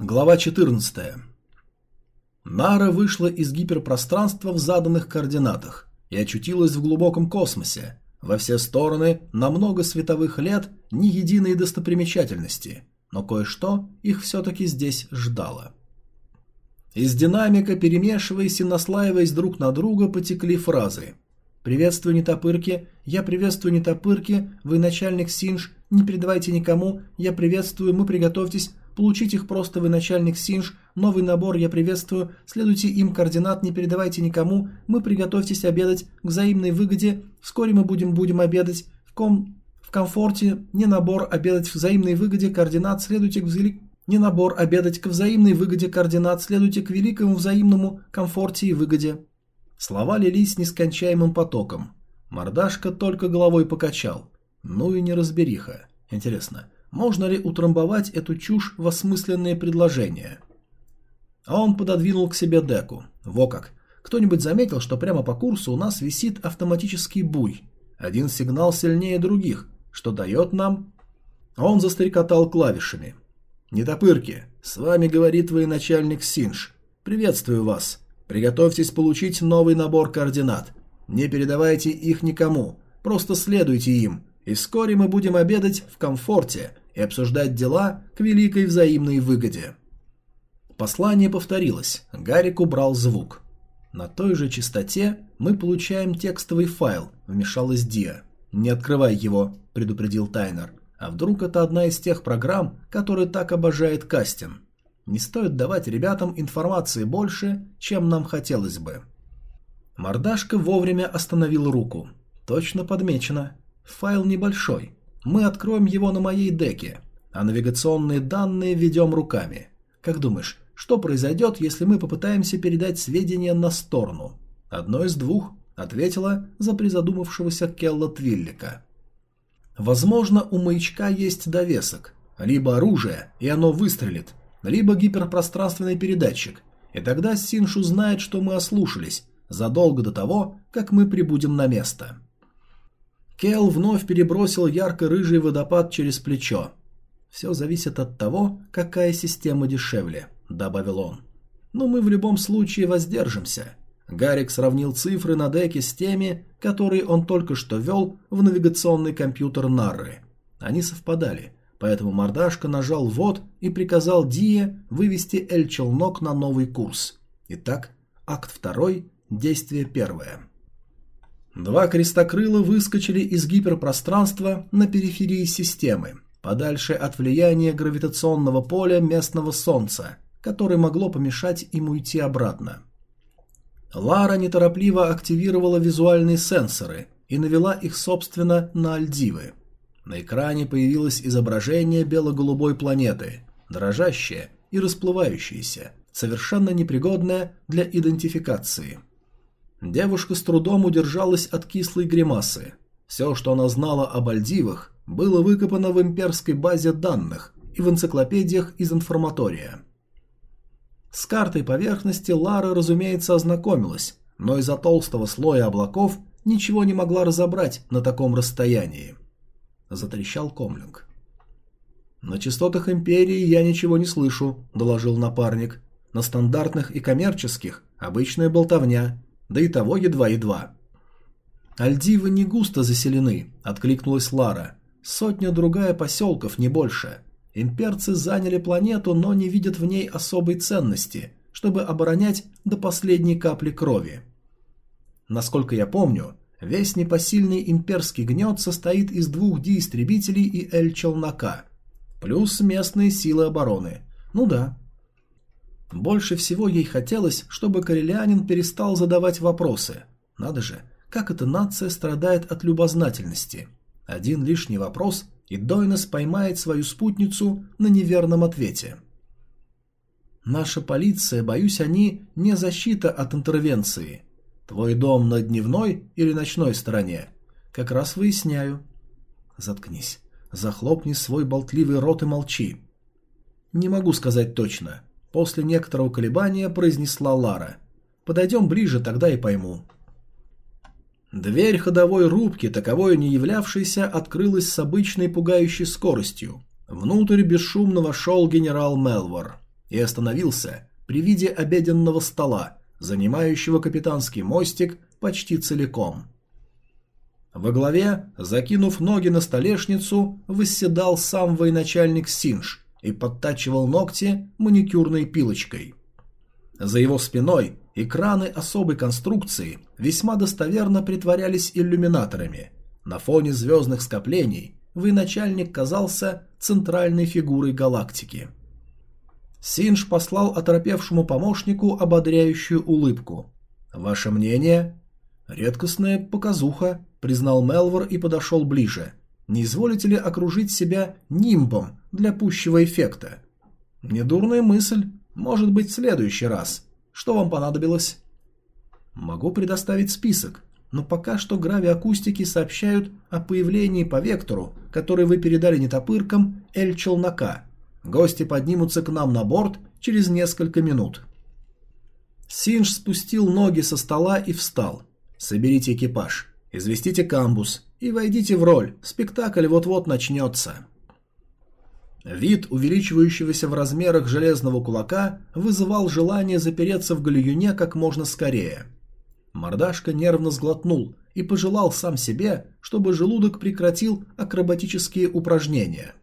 Глава 14. Нара вышла из гиперпространства в заданных координатах и очутилась в глубоком космосе. Во все стороны, на много световых лет, ни единой достопримечательности, но кое-что их все-таки здесь ждало. Из динамика, перемешиваясь и наслаиваясь друг на друга, потекли фразы. «Приветствую, нетопырки! Я приветствую, нетопырки! Вы начальник Синж! Не передавайте никому! Я приветствую! Мы приготовьтесь! Получить их просто вы начальник Синж, новый набор я приветствую, следуйте им координат, не передавайте никому, мы приготовьтесь обедать к взаимной выгоде, вскоре мы будем будем обедать в ком в комфорте, не набор обедать в взаимной выгоде, координат, следуйте к взаимной не набор обедать к взаимной выгоде координат, следуйте к великому взаимному комфорте и выгоде. Слова лились нескончаемым потоком. Мордашка только головой покачал. Ну и неразбериха. Интересно, можно ли утрамбовать эту чушь в осмысленные предложения. А он пододвинул к себе деку. Во как. Кто-нибудь заметил, что прямо по курсу у нас висит автоматический буй. Один сигнал сильнее других, что дает нам... А он застрекотал клавишами. «Нетопырки, с вами говорит военачальник Синж. Приветствую вас. Приготовьтесь получить новый набор координат. Не передавайте их никому, просто следуйте им, и вскоре мы будем обедать в комфорте и обсуждать дела к великой взаимной выгоде. Послание повторилось, Гарик убрал звук. На той же частоте мы получаем текстовый файл, вмешалась Диа. «Не открывай его», – предупредил Тайнер. «А вдруг это одна из тех программ, которые так обожает Кастин? Не стоит давать ребятам информации больше, чем нам хотелось бы». Мордашка вовремя остановил руку. Точно подмечено. Файл небольшой, мы откроем его на моей деке, а навигационные данные введем руками. Как думаешь, что произойдет, если мы попытаемся передать сведения на сторону? Одно из двух, ответила за призадумавшегося Келла Твиллика. Возможно, у маячка есть довесок. Либо оружие, и оно выстрелит, либо гиперпространственный передатчик, и тогда Синшу знает, что мы ослушались, задолго до того, как мы прибудем на место. Кел вновь перебросил ярко-рыжий водопад через плечо. «Все зависит от того, какая система дешевле», — добавил он. «Но мы в любом случае воздержимся». Гарик сравнил цифры на деке с теми, которые он только что ввел в навигационный компьютер Нарры. Они совпадали, поэтому мордашка нажал «Вот» и приказал Дие вывести Эль-Челнок на новый курс. Итак, акт второй, действие первое. Два крестокрыла выскочили из гиперпространства на периферии системы, подальше от влияния гравитационного поля местного Солнца, которое могло помешать им уйти обратно. Лара неторопливо активировала визуальные сенсоры и навела их, собственно, на Альдивы. На экране появилось изображение бело-голубой планеты, дрожащее и расплывающееся, совершенно непригодное для идентификации – Девушка с трудом удержалась от кислой гримасы. Все, что она знала об Альдивах, было выкопано в имперской базе данных и в энциклопедиях из информатория. С картой поверхности Лара, разумеется, ознакомилась, но из-за толстого слоя облаков ничего не могла разобрать на таком расстоянии. Затрещал комлинг. «На частотах Империи я ничего не слышу», – доложил напарник. «На стандартных и коммерческих – обычная болтовня, да и того едва-едва. «Альдивы не густо заселены», — откликнулась Лара. «Сотня-другая поселков, не больше. Имперцы заняли планету, но не видят в ней особой ценности, чтобы оборонять до последней капли крови. Насколько я помню, весь непосильный имперский гнет состоит из двух Ди-истребителей и Эль-челнока, плюс местные силы обороны. Ну да, больше всего ей хотелось, чтобы корелианин перестал задавать вопросы. Надо же, как эта нация страдает от любознательности. Один лишний вопрос, и Дойнес поймает свою спутницу на неверном ответе. «Наша полиция, боюсь, они не защита от интервенции. Твой дом на дневной или ночной стороне? Как раз выясняю». «Заткнись. Захлопни свой болтливый рот и молчи». «Не могу сказать точно. После некоторого колебания произнесла Лара. «Подойдем ближе, тогда и пойму». Дверь ходовой рубки, таковой не являвшейся, открылась с обычной пугающей скоростью. Внутрь бесшумно вошел генерал Мелвор. и остановился при виде обеденного стола, занимающего капитанский мостик почти целиком. Во главе, закинув ноги на столешницу, восседал сам военачальник Синж и подтачивал ногти маникюрной пилочкой. За его спиной экраны особой конструкции весьма достоверно притворялись иллюминаторами. На фоне звездных скоплений военачальник казался центральной фигурой галактики. Синж послал оторопевшему помощнику ободряющую улыбку. «Ваше мнение?» «Редкостная показуха», — признал Мелвор и подошел ближе. «Не изволите ли окружить себя нимбом для пущего эффекта?» «Недурная мысль. Может быть, в следующий раз. Что вам понадобилось?» «Могу предоставить список, но пока что гравиакустики сообщают о появлении по вектору, который вы передали нетопыркам Эль-Челнока. Гости поднимутся к нам на борт через несколько минут». Синж спустил ноги со стола и встал. Соберите экипаж, известите камбус и войдите в роль, спектакль вот-вот начнется. Вид увеличивающегося в размерах железного кулака вызывал желание запереться в гальюне как можно скорее. Мордашка нервно сглотнул и пожелал сам себе, чтобы желудок прекратил акробатические упражнения.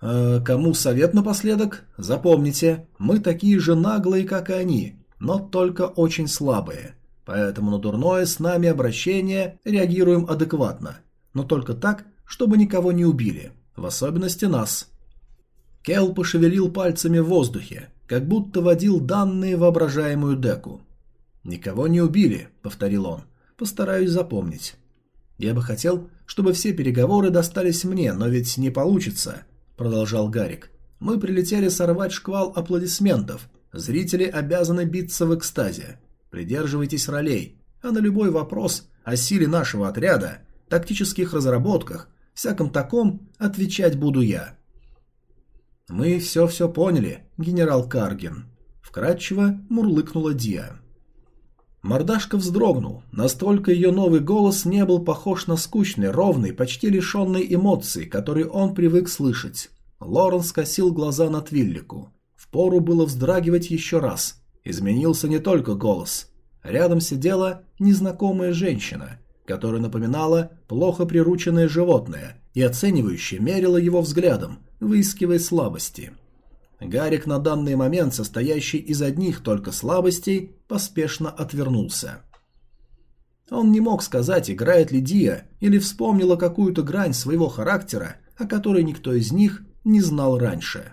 «Э, «Кому совет напоследок? Запомните, мы такие же наглые, как и они, но только очень слабые. Поэтому на дурное с нами обращение реагируем адекватно, но только так, чтобы никого не убили, в особенности нас. Кел пошевелил пальцами в воздухе, как будто водил данные воображаемую деку. «Никого не убили», — повторил он. «Постараюсь запомнить». «Я бы хотел, чтобы все переговоры достались мне, но ведь не получится», — продолжал Гарик. «Мы прилетели сорвать шквал аплодисментов. Зрители обязаны биться в экстазе. Придерживайтесь ролей, а на любой вопрос о силе нашего отряда, тактических разработках, всяком таком отвечать буду я. Мы все-все поняли, генерал Каргин. Вкратчиво мурлыкнула Диа. Мордашка вздрогнул, настолько ее новый голос не был похож на скучный, ровный, почти лишенный эмоций, которые он привык слышать. Лорен скосил глаза на Твиллику. Впору было вздрагивать еще раз. Изменился не только голос. Рядом сидела незнакомая женщина, которая напоминала плохо прирученное животное и оценивающе мерила его взглядом, выискивая слабости. Гарик на данный момент, состоящий из одних только слабостей, поспешно отвернулся. Он не мог сказать, играет ли Дия или вспомнила какую-то грань своего характера, о которой никто из них не знал раньше.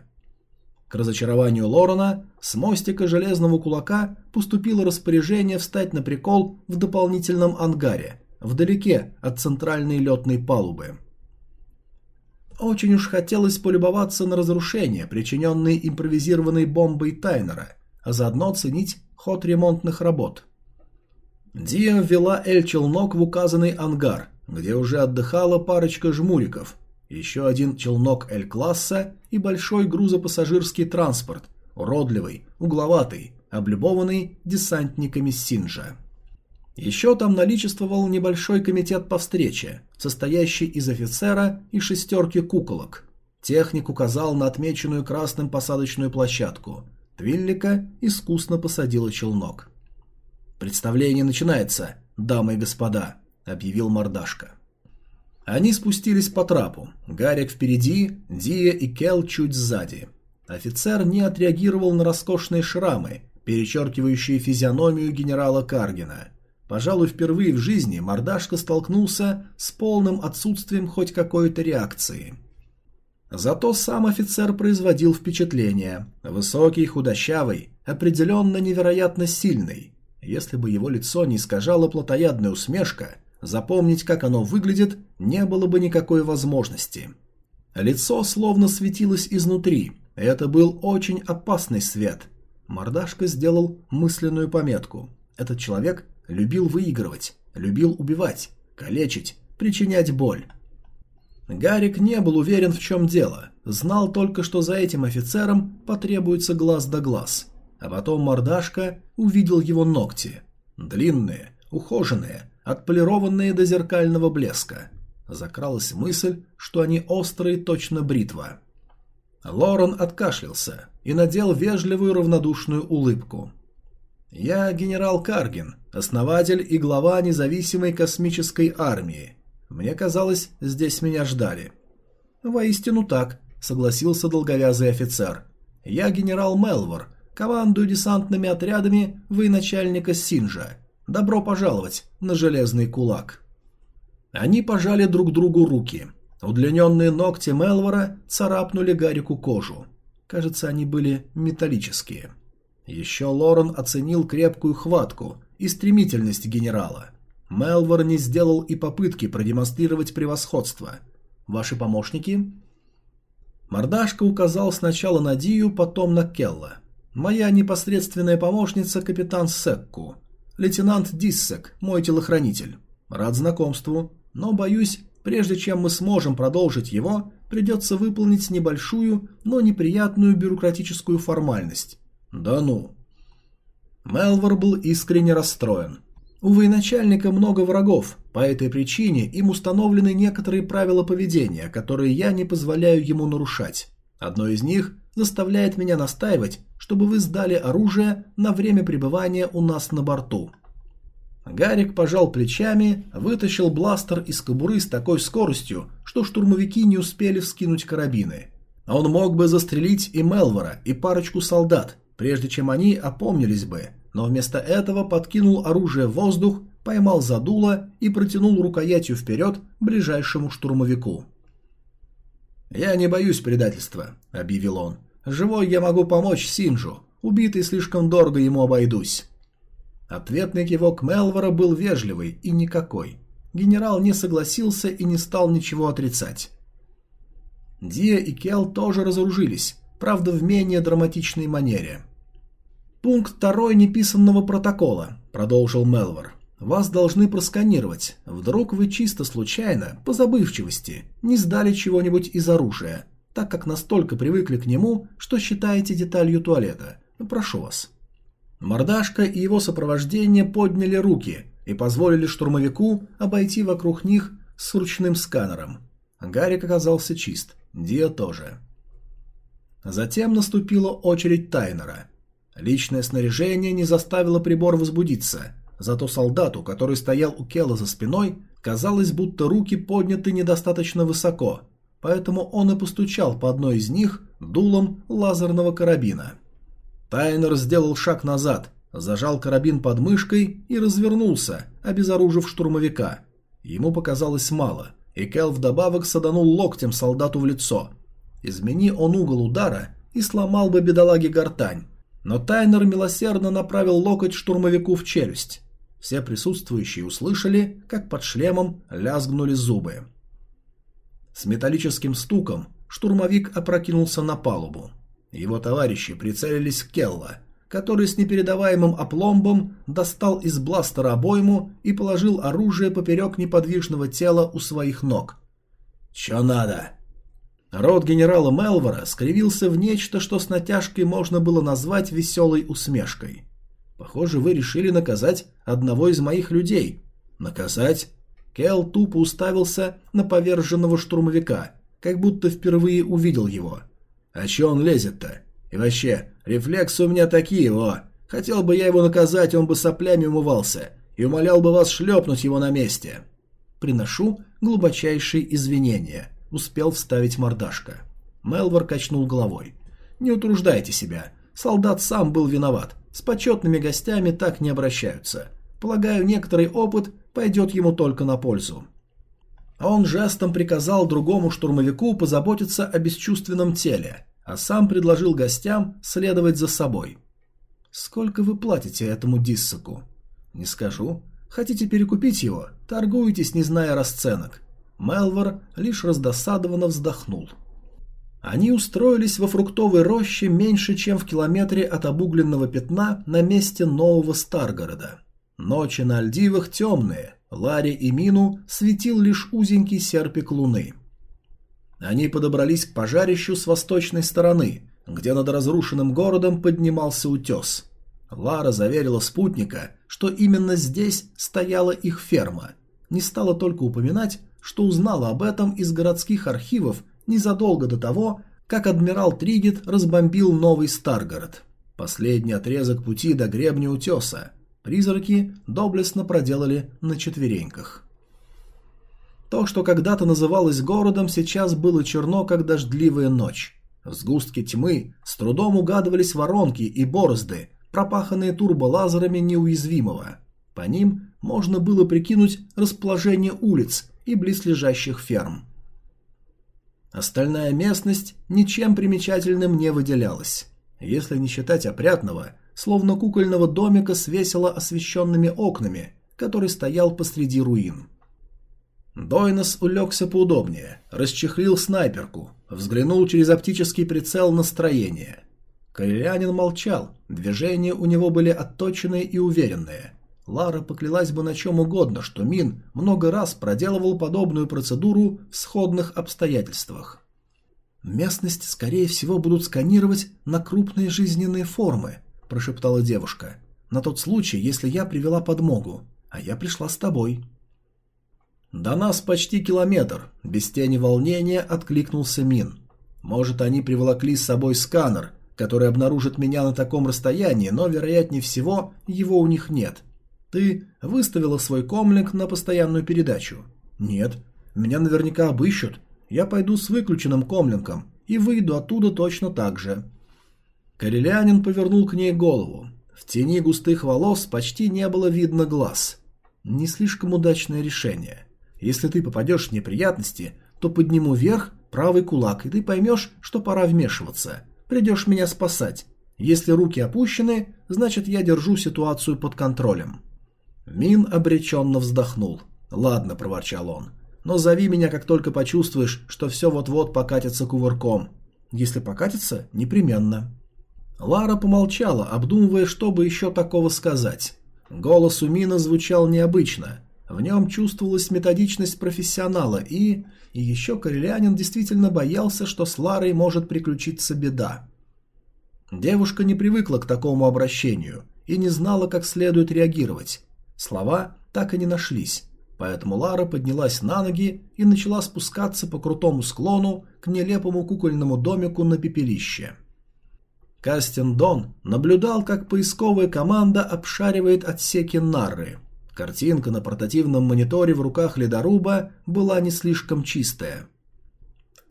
К разочарованию Лорена с мостика железного кулака поступило распоряжение встать на прикол в дополнительном ангаре, вдалеке от центральной летной палубы. Очень уж хотелось полюбоваться на разрушения, причиненные импровизированной бомбой Тайнера, а заодно оценить ход ремонтных работ. Диа ввела Эль-Челнок в указанный ангар, где уже отдыхала парочка жмуриков – еще один челнок Л-класса и большой грузопассажирский транспорт, уродливый, угловатый, облюбованный десантниками Синжа. Еще там наличествовал небольшой комитет по встрече, состоящий из офицера и шестерки куколок. Техник указал на отмеченную красным посадочную площадку. Твиллика искусно посадила челнок. «Представление начинается, дамы и господа», — объявил мордашка. Они спустились по трапу. Гарик впереди, Дия и Кел чуть сзади. Офицер не отреагировал на роскошные шрамы, перечеркивающие физиономию генерала Каргина. Пожалуй, впервые в жизни мордашка столкнулся с полным отсутствием хоть какой-то реакции. Зато сам офицер производил впечатление. Высокий, худощавый, определенно невероятно сильный. Если бы его лицо не искажала плотоядная усмешка, Запомнить, как оно выглядит, не было бы никакой возможности. Лицо словно светилось изнутри. Это был очень опасный свет. Мордашка сделал мысленную пометку. Этот человек любил выигрывать, любил убивать, калечить, причинять боль. Гарик не был уверен, в чем дело. Знал только, что за этим офицером потребуется глаз да глаз. А потом мордашка увидел его ногти. Длинные, ухоженные, отполированные до зеркального блеска. Закралась мысль, что они острые точно бритва. Лорен откашлялся и надел вежливую равнодушную улыбку. «Я генерал Каргин, основатель и глава независимой космической армии. Мне казалось, здесь меня ждали». «Воистину так», — согласился долговязый офицер. «Я генерал Мелвор, командую десантными отрядами военачальника Синжа. Добро пожаловать на Железный Кулак». Они пожали друг другу руки. Удлиненные ногти Мелвора царапнули Гарику кожу. Кажется, они были металлические. Еще Лорен оценил крепкую хватку и стремительность генерала. Мелвор не сделал и попытки продемонстрировать превосходство. Ваши помощники? Мордашка указал сначала на Дию, потом на Келла. Моя непосредственная помощница капитан Секку. Лейтенант Диссек, мой телохранитель. Рад знакомству, но боюсь, Прежде чем мы сможем продолжить его, придется выполнить небольшую, но неприятную бюрократическую формальность. Да ну. Мелвор был искренне расстроен. У военачальника много врагов, по этой причине им установлены некоторые правила поведения, которые я не позволяю ему нарушать. Одно из них заставляет меня настаивать, чтобы вы сдали оружие на время пребывания у нас на борту. Гарик пожал плечами, вытащил бластер из кобуры с такой скоростью, что штурмовики не успели вскинуть карабины. Он мог бы застрелить и Мелвора, и парочку солдат, прежде чем они опомнились бы, но вместо этого подкинул оружие в воздух, поймал за дуло и протянул рукоятью вперед ближайшему штурмовику. «Я не боюсь предательства», — объявил он. «Живой я могу помочь Синжу, убитый слишком дорого ему обойдусь». Ответный кивок Мелвора был вежливый и никакой. Генерал не согласился и не стал ничего отрицать. Дия и Кел тоже разоружились, правда в менее драматичной манере. «Пункт второй неписанного протокола», — продолжил Мелвор. «Вас должны просканировать. Вдруг вы чисто случайно, по забывчивости, не сдали чего-нибудь из оружия, так как настолько привыкли к нему, что считаете деталью туалета. Прошу вас». Мордашка и его сопровождение подняли руки и позволили штурмовику обойти вокруг них с ручным сканером. Гарик оказался чист, Диа тоже. Затем наступила очередь Тайнера. Личное снаряжение не заставило прибор возбудиться, зато солдату, который стоял у Кела за спиной, казалось, будто руки подняты недостаточно высоко, поэтому он и постучал по одной из них дулом лазерного карабина. Тайнер сделал шаг назад, зажал карабин под мышкой и развернулся, обезоружив штурмовика. Ему показалось мало, и Кел вдобавок саданул локтем солдату в лицо. Измени он угол удара и сломал бы бедолаге гортань, но Тайнер милосердно направил локоть штурмовику в челюсть. Все присутствующие услышали, как под шлемом лязгнули зубы. С металлическим стуком штурмовик опрокинулся на палубу. Его товарищи прицелились в Келла, который с непередаваемым опломбом достал из бластера обойму и положил оружие поперек неподвижного тела у своих ног. «Чё надо?» Рот генерала Мелвора скривился в нечто, что с натяжкой можно было назвать веселой усмешкой. «Похоже, вы решили наказать одного из моих людей». «Наказать?» Кел тупо уставился на поверженного штурмовика, как будто впервые увидел его – а че он лезет-то? И вообще, рефлексы у меня такие, о. Хотел бы я его наказать, он бы соплями умывался. И умолял бы вас шлепнуть его на месте. Приношу глубочайшие извинения. Успел вставить мордашка. Мелвор качнул головой. Не утруждайте себя. Солдат сам был виноват. С почетными гостями так не обращаются. Полагаю, некоторый опыт пойдет ему только на пользу. Он жестом приказал другому штурмовику позаботиться о бесчувственном теле, а сам предложил гостям следовать за собой. «Сколько вы платите этому диссаку?» «Не скажу. Хотите перекупить его? Торгуетесь, не зная расценок». Мелвор лишь раздосадованно вздохнул. Они устроились во фруктовой роще меньше, чем в километре от обугленного пятна на месте нового Старгорода. Ночи на Альдивах темные, Ларе и Мину светил лишь узенький серпик луны. Они подобрались к пожарищу с восточной стороны, где над разрушенным городом поднимался утес. Лара заверила спутника, что именно здесь стояла их ферма. Не стала только упоминать, что узнала об этом из городских архивов незадолго до того, как адмирал Тригет разбомбил новый Старгород. Последний отрезок пути до гребня утеса. Призраки доблестно проделали на четвереньках. То, что когда-то называлось городом, сейчас было черно, как дождливая ночь. В сгустке тьмы с трудом угадывались воронки и борозды, пропаханные турболазерами неуязвимого. По ним можно было прикинуть расположение улиц и близлежащих ферм. Остальная местность ничем примечательным не выделялась. Если не считать опрятного, словно кукольного домика с весело освещенными окнами, который стоял посреди руин. Дойнос улегся поудобнее, расчехлил снайперку, взглянул через оптический прицел на строение. Корелянин молчал, движения у него были отточенные и уверенные. Лара поклялась бы на чем угодно, что Мин много раз проделывал подобную процедуру в сходных обстоятельствах. «Местность, скорее всего, будут сканировать на крупные жизненные формы», – прошептала девушка. «На тот случай, если я привела подмогу, а я пришла с тобой». «До нас почти километр», – без тени волнения откликнулся Мин. «Может, они приволокли с собой сканер, который обнаружит меня на таком расстоянии, но, вероятнее всего, его у них нет. Ты выставила свой комлинг на постоянную передачу?» «Нет. Меня наверняка обыщут. Я пойду с выключенным комлинком и выйду оттуда точно так же». Карелянин повернул к ней голову. В тени густых волос почти не было видно глаз. Не слишком удачное решение. Если ты попадешь в неприятности, то подниму вверх правый кулак, и ты поймешь, что пора вмешиваться. Придешь меня спасать. Если руки опущены, значит я держу ситуацию под контролем». Мин обреченно вздохнул. «Ладно», – проворчал он, – «но зови меня, как только почувствуешь, что все вот-вот покатится кувырком. Если покатится, непременно». Лара помолчала, обдумывая, что бы еще такого сказать. Голос у Мина звучал необычно, в нем чувствовалась методичность профессионала и... И еще Корелянин действительно боялся, что с Ларой может приключиться беда. Девушка не привыкла к такому обращению и не знала, как следует реагировать. Слова так и не нашлись, поэтому Лара поднялась на ноги и начала спускаться по крутому склону к нелепому кукольному домику на пепелище. Кастин Дон наблюдал, как поисковая команда обшаривает отсеки Нарры – Картинка на портативном мониторе в руках ледоруба была не слишком чистая.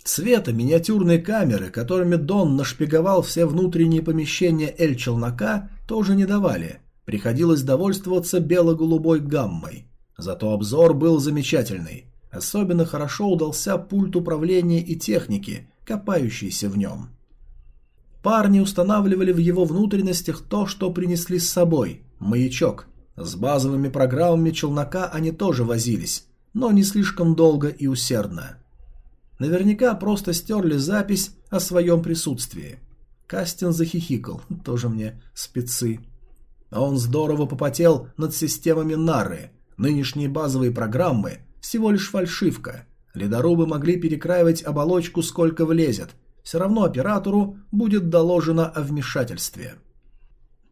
Цвета миниатюрной камеры, которыми Дон нашпиговал все внутренние помещения Эль-Челнока, тоже не давали. Приходилось довольствоваться бело-голубой гаммой. Зато обзор был замечательный. Особенно хорошо удался пульт управления и техники, копающийся в нем. Парни устанавливали в его внутренностях то, что принесли с собой – маячок – с базовыми программами челнока они тоже возились, но не слишком долго и усердно. Наверняка просто стерли запись о своем присутствии. Кастин захихикал, тоже мне спецы. А он здорово попотел над системами Нары. Нынешние базовые программы всего лишь фальшивка. Ледорубы могли перекраивать оболочку сколько влезет. Все равно оператору будет доложено о вмешательстве.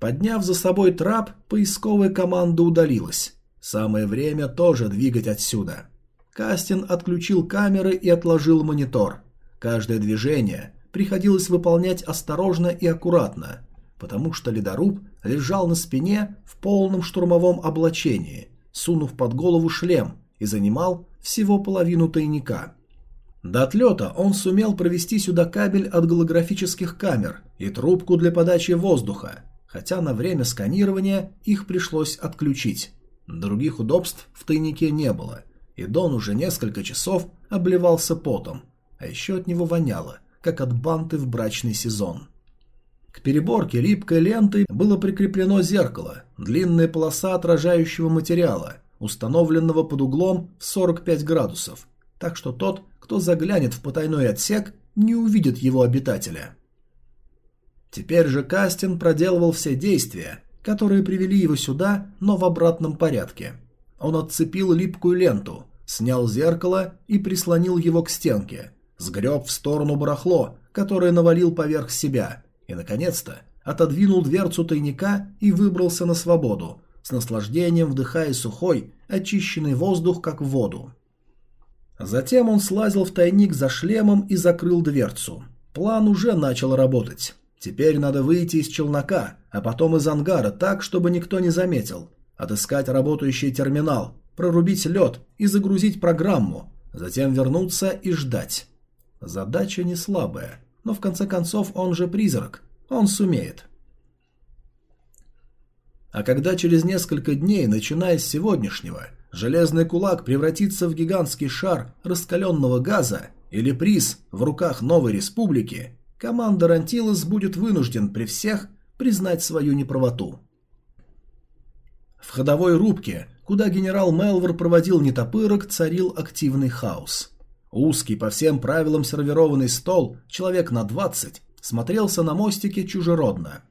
Подняв за собой трап, поисковая команда удалилась. Самое время тоже двигать отсюда. Кастин отключил камеры и отложил монитор. Каждое движение приходилось выполнять осторожно и аккуратно, потому что ледоруб лежал на спине в полном штурмовом облачении, сунув под голову шлем и занимал всего половину тайника. До отлета он сумел провести сюда кабель от голографических камер и трубку для подачи воздуха, хотя на время сканирования их пришлось отключить. Других удобств в тайнике не было, и Дон уже несколько часов обливался потом, а еще от него воняло, как от банты в брачный сезон. К переборке липкой лентой было прикреплено зеркало, длинная полоса отражающего материала, установленного под углом в 45 градусов, так что тот, кто заглянет в потайной отсек, не увидит его обитателя. Теперь же Кастин проделывал все действия, которые привели его сюда, но в обратном порядке. Он отцепил липкую ленту, снял зеркало и прислонил его к стенке, сгреб в сторону барахло, которое навалил поверх себя, и, наконец-то, отодвинул дверцу тайника и выбрался на свободу, с наслаждением вдыхая сухой, очищенный воздух, как воду. Затем он слазил в тайник за шлемом и закрыл дверцу. План уже начал работать. Теперь надо выйти из челнока, а потом из ангара так, чтобы никто не заметил. Отыскать работающий терминал, прорубить лед и загрузить программу, затем вернуться и ждать. Задача не слабая, но в конце концов он же призрак, он сумеет. А когда через несколько дней, начиная с сегодняшнего, железный кулак превратится в гигантский шар раскаленного газа или приз в руках новой республики, команда Рантилос будет вынужден при всех признать свою неправоту. В ходовой рубке, куда генерал Мелвор проводил нетопырок, царил активный хаос. Узкий, по всем правилам сервированный стол, человек на 20, смотрелся на мостике чужеродно.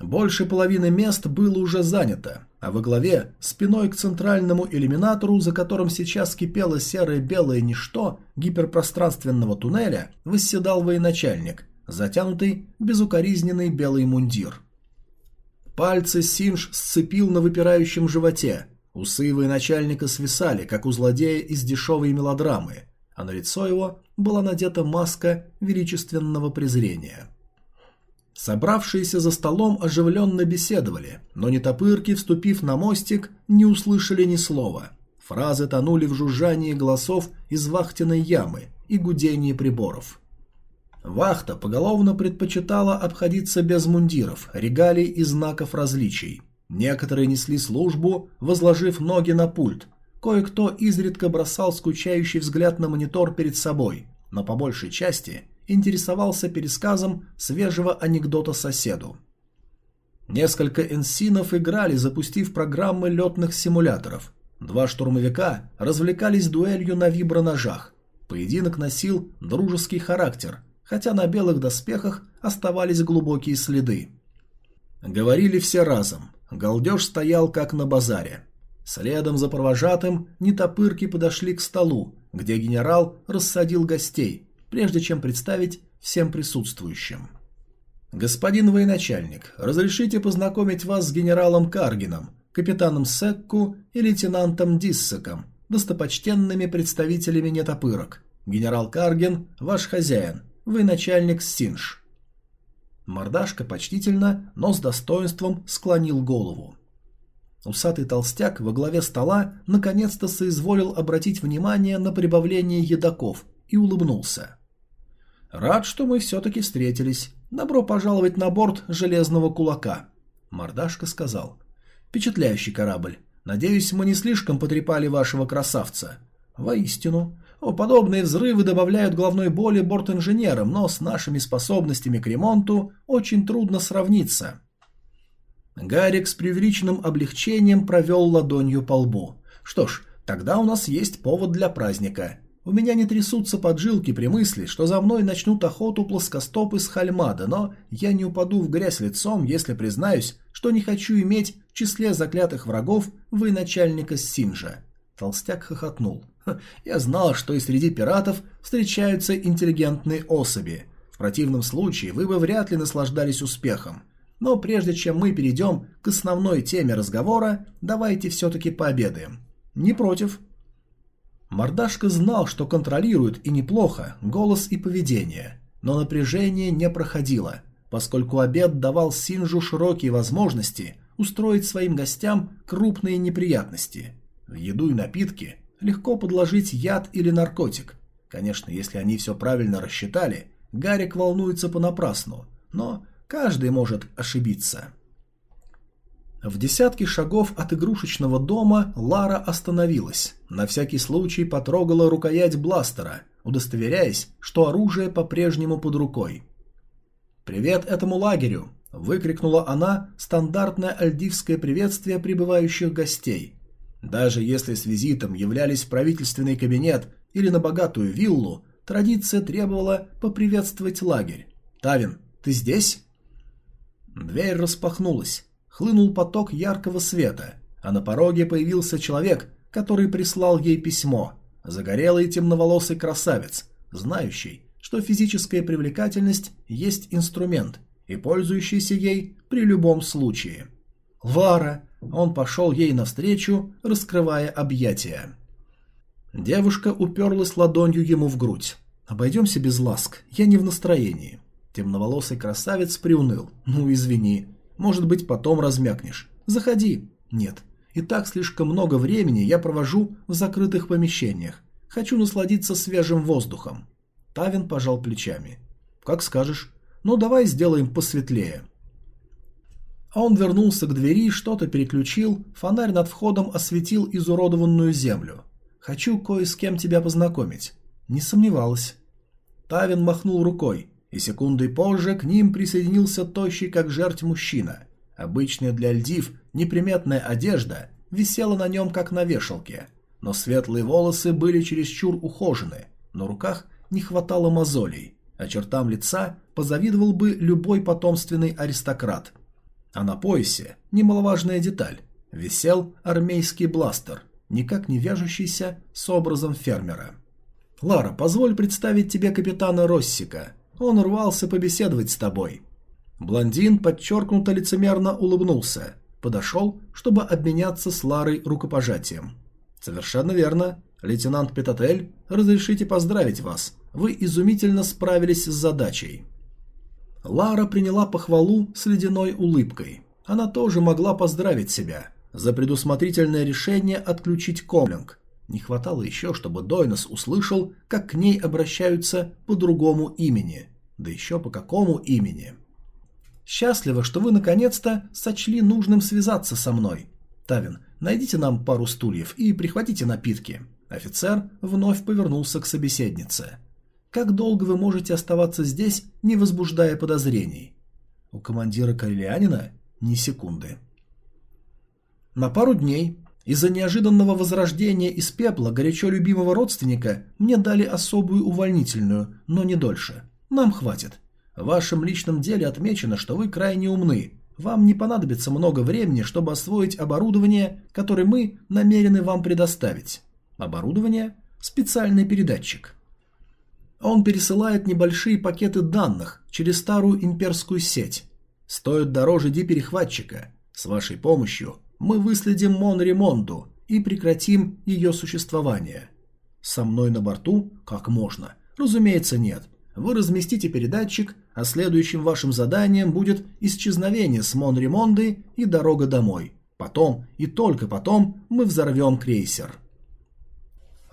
Больше половины мест было уже занято, а во главе, спиной к центральному иллюминатору, за которым сейчас кипело серое-белое ничто гиперпространственного туннеля, восседал военачальник, затянутый безукоризненный белый мундир. Пальцы Синж сцепил на выпирающем животе, усы военачальника свисали, как у злодея из дешевой мелодрамы – а на лицо его была надета маска величественного презрения. Собравшиеся за столом оживленно беседовали, но нетопырки, вступив на мостик, не услышали ни слова. Фразы тонули в жужжании голосов из вахтенной ямы и гудении приборов. Вахта поголовно предпочитала обходиться без мундиров, регалий и знаков различий. Некоторые несли службу, возложив ноги на пульт, Кое-кто изредка бросал скучающий взгляд на монитор перед собой, но по большей части интересовался пересказом свежего анекдота соседу. Несколько энсинов играли, запустив программы летных симуляторов. Два штурмовика развлекались дуэлью на виброножах. Поединок носил дружеский характер, хотя на белых доспехах оставались глубокие следы. Говорили все разом. Галдеж стоял как на базаре. Следом за провожатым нетопырки подошли к столу, где генерал рассадил гостей, прежде чем представить всем присутствующим. «Господин военачальник, разрешите познакомить вас с генералом Каргином, капитаном Секку и лейтенантом Диссеком, достопочтенными представителями нетопырок. Генерал Каргин – ваш хозяин, вы начальник Синж». Мордашка почтительно, но с достоинством склонил голову. Усатый толстяк во главе стола наконец-то соизволил обратить внимание на прибавление едоков и улыбнулся. «Рад, что мы все-таки встретились. Добро пожаловать на борт Железного Кулака», — Мордашка сказал. «Впечатляющий корабль. Надеюсь, мы не слишком потрепали вашего красавца». «Воистину. О, подобные взрывы добавляют головной боли борт-инженерам, но с нашими способностями к ремонту очень трудно сравниться». Гарик с преувеличенным облегчением провел ладонью по лбу. «Что ж, тогда у нас есть повод для праздника. У меня не трясутся поджилки при мысли, что за мной начнут охоту плоскостопы с Хальмада, но я не упаду в грязь лицом, если признаюсь, что не хочу иметь в числе заклятых врагов вы начальника Синжа». Толстяк хохотнул. «Я знал, что и среди пиратов встречаются интеллигентные особи. В противном случае вы бы вряд ли наслаждались успехом. Но прежде чем мы перейдем к основной теме разговора, давайте все-таки пообедаем. Не против. Мордашка знал, что контролирует и неплохо голос и поведение, но напряжение не проходило, поскольку обед давал Синжу широкие возможности устроить своим гостям крупные неприятности. В еду и напитки легко подложить яд или наркотик. Конечно, если они все правильно рассчитали, Гарик волнуется понапрасну, но Каждый может ошибиться. В десятке шагов от игрушечного дома Лара остановилась, на всякий случай потрогала рукоять бластера, удостоверяясь, что оружие по-прежнему под рукой. «Привет этому лагерю!» – выкрикнула она стандартное альдивское приветствие прибывающих гостей. Даже если с визитом являлись в правительственный кабинет или на богатую виллу, традиция требовала поприветствовать лагерь. «Тавин, ты здесь?» Дверь распахнулась, хлынул поток яркого света, а на пороге появился человек, который прислал ей письмо. Загорелый темноволосый красавец, знающий, что физическая привлекательность есть инструмент и пользующийся ей при любом случае. «Лара!» Он пошел ей навстречу, раскрывая объятия. Девушка уперлась ладонью ему в грудь. Обойдемся без ласк, я не в настроении. Темноволосый красавец приуныл. Ну, извини. Может быть, потом размякнешь. Заходи. Нет. И так слишком много времени я провожу в закрытых помещениях. Хочу насладиться свежим воздухом. Тавин пожал плечами. Как скажешь. Ну, давай сделаем посветлее. А он вернулся к двери, что-то переключил, фонарь над входом осветил изуродованную землю. «Хочу кое с кем тебя познакомить». Не сомневалась. Тавин махнул рукой, и секундой позже к ним присоединился тощий как жертв мужчина. Обычная для льдив неприметная одежда висела на нем как на вешалке, но светлые волосы были чересчур ухожены, на руках не хватало мозолей, а чертам лица позавидовал бы любой потомственный аристократ – а на поясе, немаловажная деталь, висел армейский бластер, никак не вяжущийся с образом фермера. «Лара, позволь представить тебе капитана Россика. Он рвался побеседовать с тобой». Блондин подчеркнуто лицемерно улыбнулся, подошел, чтобы обменяться с Ларой рукопожатием. «Совершенно верно. Лейтенант Петатель, разрешите поздравить вас. Вы изумительно справились с задачей». Лара приняла похвалу с ледяной улыбкой. Она тоже могла поздравить себя за предусмотрительное решение отключить комлинг. Не хватало еще, чтобы Дойнос услышал, как к ней обращаются по другому имени. Да еще по какому имени. «Счастливо, что вы наконец-то сочли нужным связаться со мной. Тавин, найдите нам пару стульев и прихватите напитки». Офицер вновь повернулся к собеседнице. Как долго вы можете оставаться здесь, не возбуждая подозрений? У командира Кайлианина ни секунды. На пару дней из-за неожиданного возрождения из пепла горячо любимого родственника мне дали особую увольнительную, но не дольше. Нам хватит. В вашем личном деле отмечено, что вы крайне умны. Вам не понадобится много времени, чтобы освоить оборудование, которое мы намерены вам предоставить. Оборудование – специальный передатчик. Он пересылает небольшие пакеты данных через старую имперскую сеть. Стоит дороже Ди-перехватчика. С вашей помощью мы выследим Мон Ремонду и прекратим ее существование. Со мной на борту? Как можно? Разумеется, нет. Вы разместите передатчик, а следующим вашим заданием будет исчезновение с Мон Ремонды и дорога домой. Потом, и только потом, мы взорвем крейсер.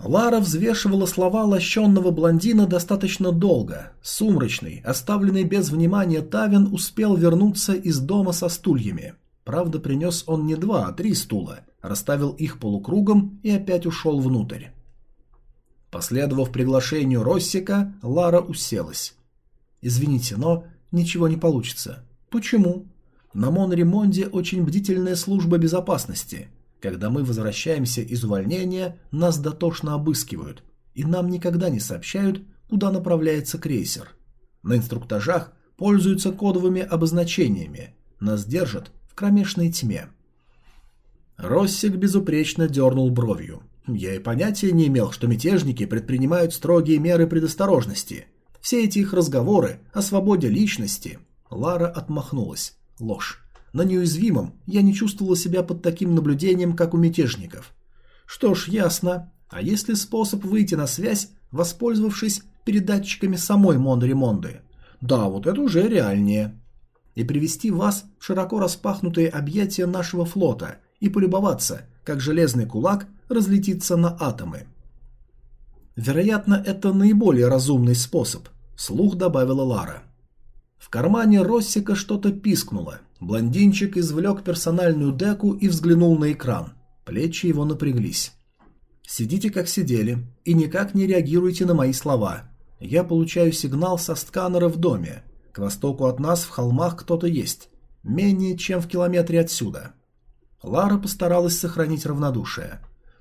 Лара взвешивала слова лощенного блондина достаточно долго. Сумрачный, оставленный без внимания Тавин успел вернуться из дома со стульями. Правда, принес он не два, а три стула, расставил их полукругом и опять ушел внутрь. Последовав приглашению Россика, Лара уселась. «Извините, но ничего не получится». «Почему?» «На Монремонде очень бдительная служба безопасности. Когда мы возвращаемся из увольнения, нас дотошно обыскивают, и нам никогда не сообщают, куда направляется крейсер. На инструктажах пользуются кодовыми обозначениями, нас держат в кромешной тьме. Россик безупречно дернул бровью. Я и понятия не имел, что мятежники предпринимают строгие меры предосторожности. Все эти их разговоры о свободе личности... Лара отмахнулась. Ложь. На неуязвимом я не чувствовала себя под таким наблюдением, как у мятежников. Что ж, ясно. А есть ли способ выйти на связь, воспользовавшись передатчиками самой Монды-Ремонды? Да, вот это уже реальнее. И привести вас в широко распахнутые объятия нашего флота и полюбоваться, как железный кулак разлетится на атомы. Вероятно, это наиболее разумный способ, слух добавила Лара. В кармане Россика что-то пискнуло. Блондинчик извлек персональную деку и взглянул на экран. Плечи его напряглись. «Сидите, как сидели, и никак не реагируйте на мои слова. Я получаю сигнал со сканера в доме. К востоку от нас в холмах кто-то есть. Менее чем в километре отсюда». Лара постаралась сохранить равнодушие.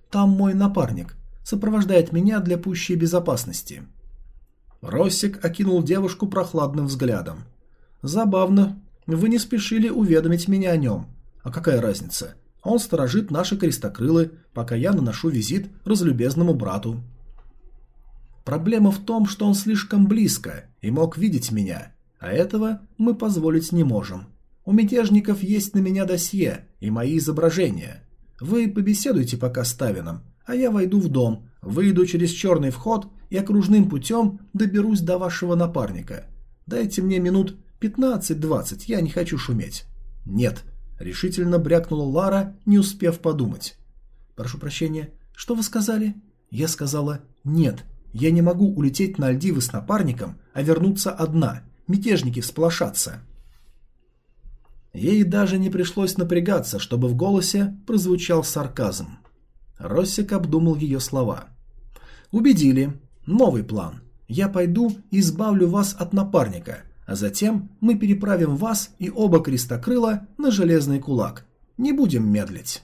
«Там мой напарник. Сопровождает меня для пущей безопасности». Россик окинул девушку прохладным взглядом. «Забавно. Вы не спешили уведомить меня о нем. А какая разница? Он сторожит наши крестокрылы, пока я наношу визит разлюбезному брату. Проблема в том, что он слишком близко и мог видеть меня, а этого мы позволить не можем. У мятежников есть на меня досье и мои изображения. Вы побеседуйте пока с Тавином, а я войду в дом, Выйду через черный вход и окружным путем доберусь до вашего напарника. Дайте мне минут 15-20, я не хочу шуметь». «Нет», — решительно брякнула Лара, не успев подумать. «Прошу прощения, что вы сказали?» Я сказала «нет». Я не могу улететь на Альдивы с напарником, а вернуться одна. Мятежники всполошатся. Ей даже не пришлось напрягаться, чтобы в голосе прозвучал сарказм. Россик обдумал ее слова. «Убедили. Новый план. Я пойду и избавлю вас от напарника, а затем мы переправим вас и оба крестокрыла на железный кулак. Не будем медлить».